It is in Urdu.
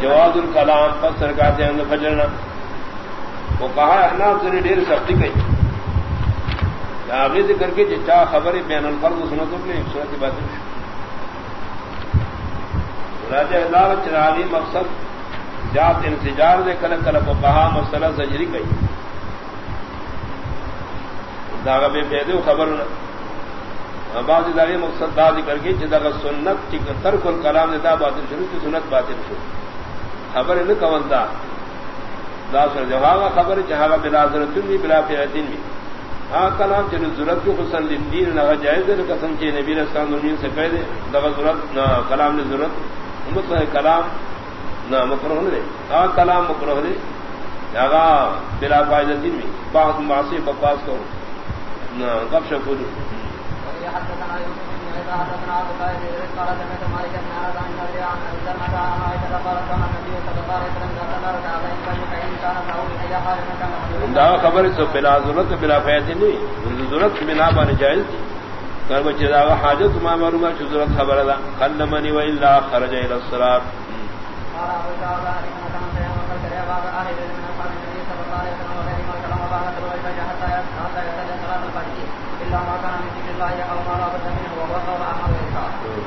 جواز الکلام پس سرکاتے ہیں فجرنا وہ کہا احناف ذری ڈیر سختی کئی آگے ذکر کے چاہ خبر بین الفرد سنتوں میں صورت بات راجہ اللہ چرالی مقصد جات انتجار دے کل کل کو کہا مسئلہ سجری کئی داغ بے پیدے خبر نہ۔ بعض ادارے مقصد دا ذکر کی جدا کا سنت ترک الکلام دا باطل شروع کی سنت باطل شروع۔ خبر نہ کون دا دا سر جہاں خبر جہاں بلا ضرورت بھی بلا فیدین بھی ہاں کلام چل ضرورت کو حسن دین نہ جائز ہے قسم کے نبی رسان دین سے کہہ دے دا ضرورت، نہ کلام نے ضرورت۔ مطلب کلام نہ مکروہ دے ہاں کلام مکروہ دے جگہ بلا فائدہ دین بھی بات معاصی بکواس کرو۔ نہ، گپ شپ حدثنا يوسف بن عيسى حدثنا عبد الله بن ادريس قال بن انس عن النبي عن زرمة عن عائشة قالت كان النبي الله دا خبر سے بلا ضرورت بلا فائدہ نہیں۔ ضرورت بنا بان جائز تھی کر بچے دا حاجت، ما معلوم ہے ضرورت خبر دا۔ خلمنی و الا خرج الى كان من الله ما